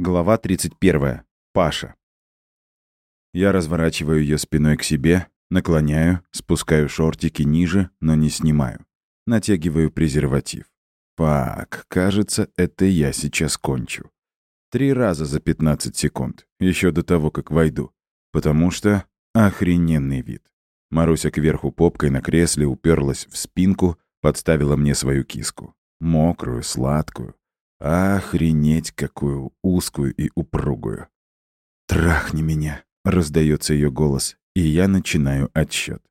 Глава 31. Паша. Я разворачиваю ее спиной к себе, наклоняю, спускаю шортики ниже, но не снимаю. Натягиваю презерватив. Пак, кажется, это я сейчас кончу. Три раза за 15 секунд, еще до того, как войду. Потому что охрененный вид. Маруся кверху попкой на кресле уперлась в спинку, подставила мне свою киску. Мокрую, сладкую. Охренеть, какую узкую и упругую. «Трахни меня!» — раздается ее голос, и я начинаю отсчет.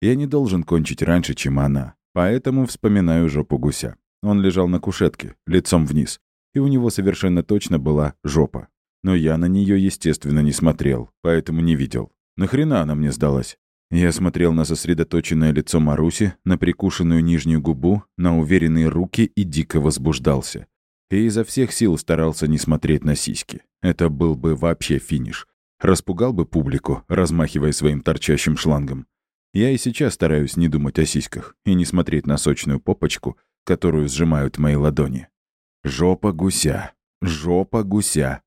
Я не должен кончить раньше, чем она, поэтому вспоминаю жопу гуся. Он лежал на кушетке, лицом вниз, и у него совершенно точно была жопа. Но я на нее, естественно, не смотрел, поэтому не видел. Нахрена она мне сдалась? Я смотрел на сосредоточенное лицо Маруси, на прикушенную нижнюю губу, на уверенные руки и дико возбуждался и изо всех сил старался не смотреть на сиськи. Это был бы вообще финиш. Распугал бы публику, размахивая своим торчащим шлангом. Я и сейчас стараюсь не думать о сиськах и не смотреть на сочную попочку, которую сжимают мои ладони. Жопа гуся. Жопа гуся.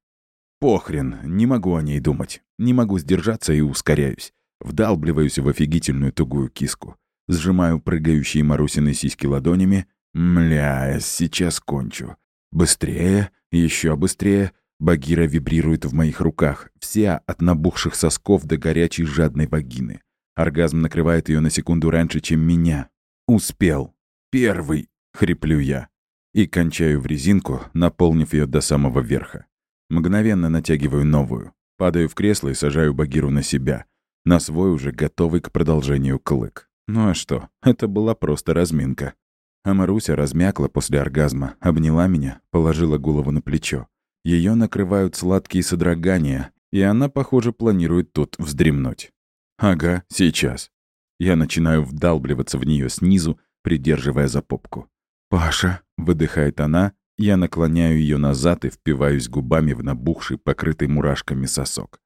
Похрен, не могу о ней думать. Не могу сдержаться и ускоряюсь. Вдалбливаюсь в офигительную тугую киску. Сжимаю прыгающие Марусины сиськи ладонями. Мля, сейчас кончу. Быстрее, еще быстрее. Багира вибрирует в моих руках, вся от набухших сосков до горячей жадной вагины. Оргазм накрывает ее на секунду раньше, чем меня. «Успел! Первый!» — хриплю я. И кончаю в резинку, наполнив ее до самого верха. Мгновенно натягиваю новую. Падаю в кресло и сажаю Багиру на себя. На свой уже готовый к продолжению клык. Ну а что, это была просто разминка. А Маруся размякла после оргазма, обняла меня, положила голову на плечо. Ее накрывают сладкие содрогания, и она, похоже, планирует тут вздремнуть. Ага, сейчас. Я начинаю вдалбливаться в нее снизу, придерживая за попку. «Паша!» — выдыхает она. Я наклоняю ее назад и впиваюсь губами в набухший, покрытый мурашками сосок.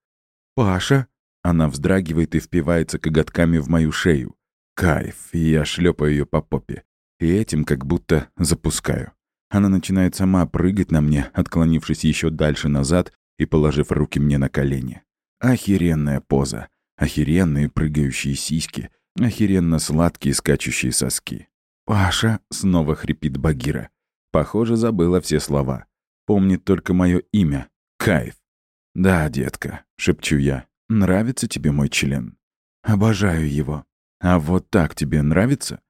«Паша!» — она вздрагивает и впивается коготками в мою шею. Кайф! И я шлепаю ее по попе и этим как будто запускаю. Она начинает сама прыгать на мне, отклонившись еще дальше назад и положив руки мне на колени. Охеренная поза. Охеренные прыгающие сиськи. Охеренно сладкие скачущие соски. «Паша!» — снова хрипит Багира. Похоже, забыла все слова. Помнит только мое имя. Кайф. «Да, детка», — шепчу я. «Нравится тебе мой член?» «Обожаю его». «А вот так тебе нравится?»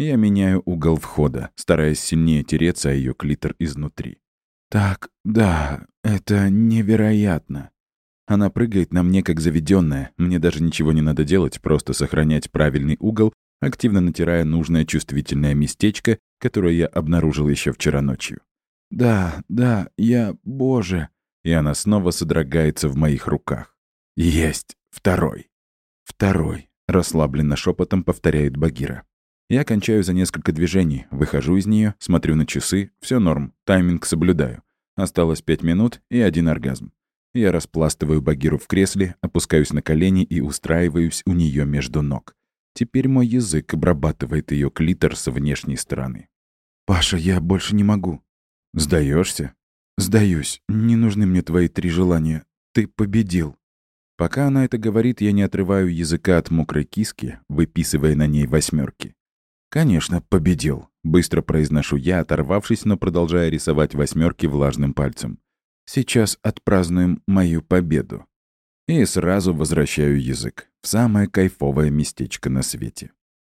Я меняю угол входа, стараясь сильнее тереться о ее клитор изнутри. «Так, да, это невероятно». Она прыгает на мне, как заведенная. Мне даже ничего не надо делать, просто сохранять правильный угол, активно натирая нужное чувствительное местечко, которое я обнаружил еще вчера ночью. «Да, да, я... Боже!» И она снова содрогается в моих руках. «Есть! Второй!» «Второй!» — расслабленно шепотом повторяет Багира. Я кончаю за несколько движений, выхожу из нее, смотрю на часы, все норм, тайминг соблюдаю. Осталось пять минут и один оргазм. Я распластываю Багиру в кресле, опускаюсь на колени и устраиваюсь у нее между ног. Теперь мой язык обрабатывает ее клитор с внешней стороны. «Паша, я больше не могу». Сдаешься? «Сдаюсь. Не нужны мне твои три желания. Ты победил». Пока она это говорит, я не отрываю языка от мокрой киски, выписывая на ней восьмерки. «Конечно, победил», — быстро произношу я, оторвавшись, но продолжая рисовать восьмерки влажным пальцем. «Сейчас отпразднуем мою победу». И сразу возвращаю язык в самое кайфовое местечко на свете.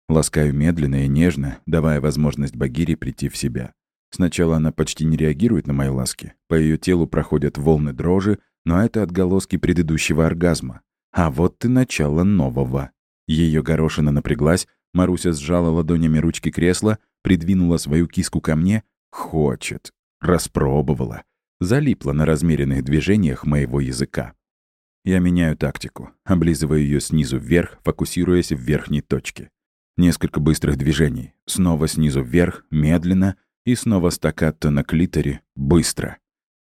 Ласкаю медленно и нежно, давая возможность Багире прийти в себя. Сначала она почти не реагирует на мои ласки. По ее телу проходят волны дрожи, но это отголоски предыдущего оргазма. А вот и начало нового. Ее горошина напряглась, Маруся сжала ладонями ручки кресла, придвинула свою киску ко мне. Хочет. Распробовала. Залипла на размеренных движениях моего языка. Я меняю тактику, облизываю ее снизу вверх, фокусируясь в верхней точке. Несколько быстрых движений. Снова снизу вверх, медленно, и снова стаккато на клиторе, быстро.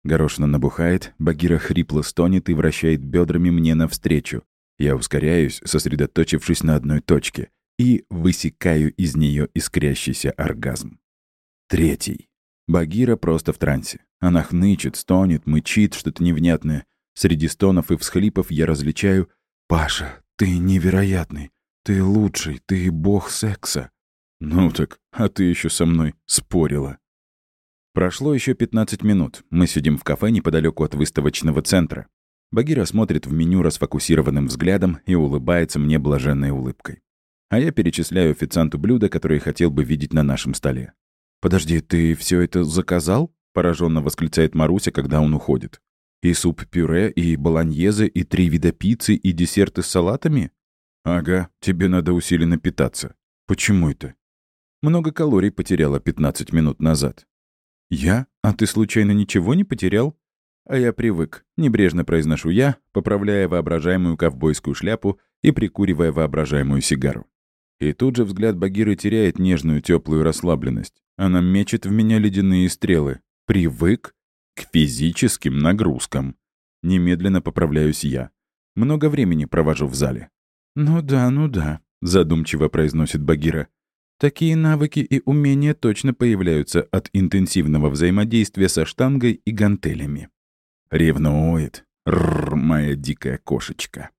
Горошина набухает, Багира хрипло стонет и вращает бедрами мне навстречу. Я ускоряюсь, сосредоточившись на одной точке, и высекаю из нее искрящийся оргазм. Третий. Багира просто в трансе. Она хнычет, стонет, мычит, что-то невнятное. Среди стонов и всхлипов я различаю «Паша, ты невероятный! Ты лучший! Ты бог секса!» «Ну так, а ты еще со мной спорила!» Прошло еще 15 минут. Мы сидим в кафе неподалеку от выставочного центра. Багира смотрит в меню расфокусированным взглядом и улыбается мне блаженной улыбкой а я перечисляю официанту блюда, которые хотел бы видеть на нашем столе. «Подожди, ты все это заказал?» — пораженно восклицает Маруся, когда он уходит. «И суп-пюре, и болоньезе, и три вида пиццы, и десерты с салатами?» «Ага, тебе надо усиленно питаться. Почему это?» «Много калорий потеряла 15 минут назад». «Я? А ты случайно ничего не потерял?» «А я привык», — небрежно произношу я, поправляя воображаемую ковбойскую шляпу и прикуривая воображаемую сигару. И тут же взгляд Багиры теряет нежную теплую расслабленность. Она мечет в меня ледяные стрелы. Привык к физическим нагрузкам. Немедленно поправляюсь я. Много времени провожу в зале. «Ну да, ну да», — задумчиво произносит Багира. «Такие навыки и умения точно появляются от интенсивного взаимодействия со штангой и гантелями». Ревнует. Рррр, моя дикая кошечка.